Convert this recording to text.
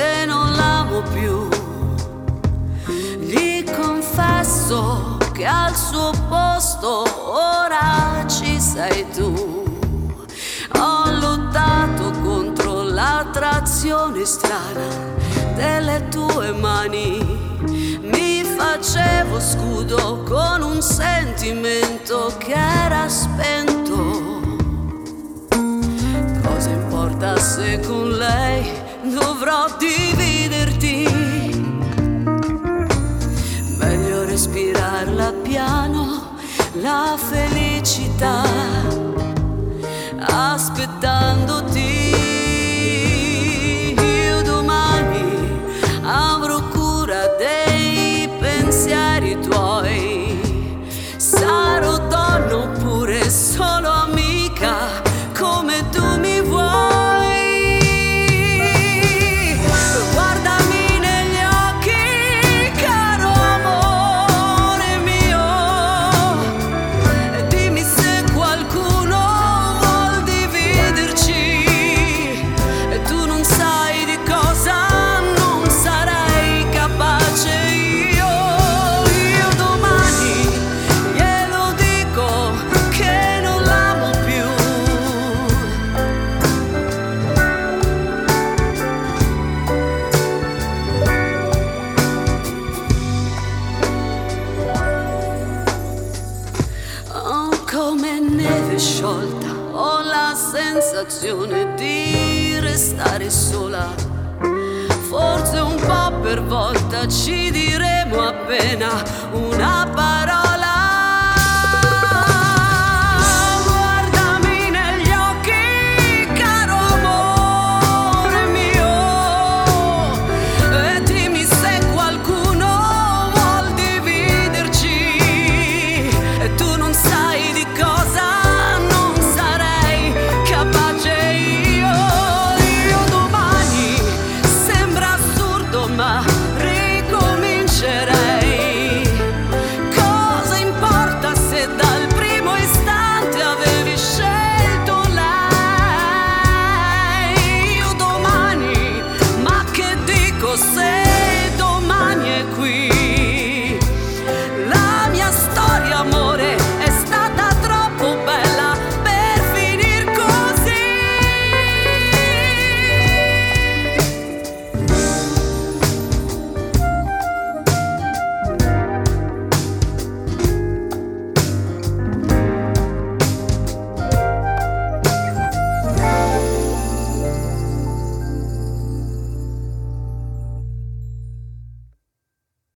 che non l'amo più. Gli confesso che al suo posto ora ci sei tu. Ho lottato contro l'attrazione strana delle tue mani. Mi facevo scudo con un sentimento che era spento. Cosa importa se con lei? Dovrò dividerti? Meglio respirarla piano, la felicità, neve sciolta, ho la sensazione di restare sola. Forse un po' per volta ci diremo appena una parola.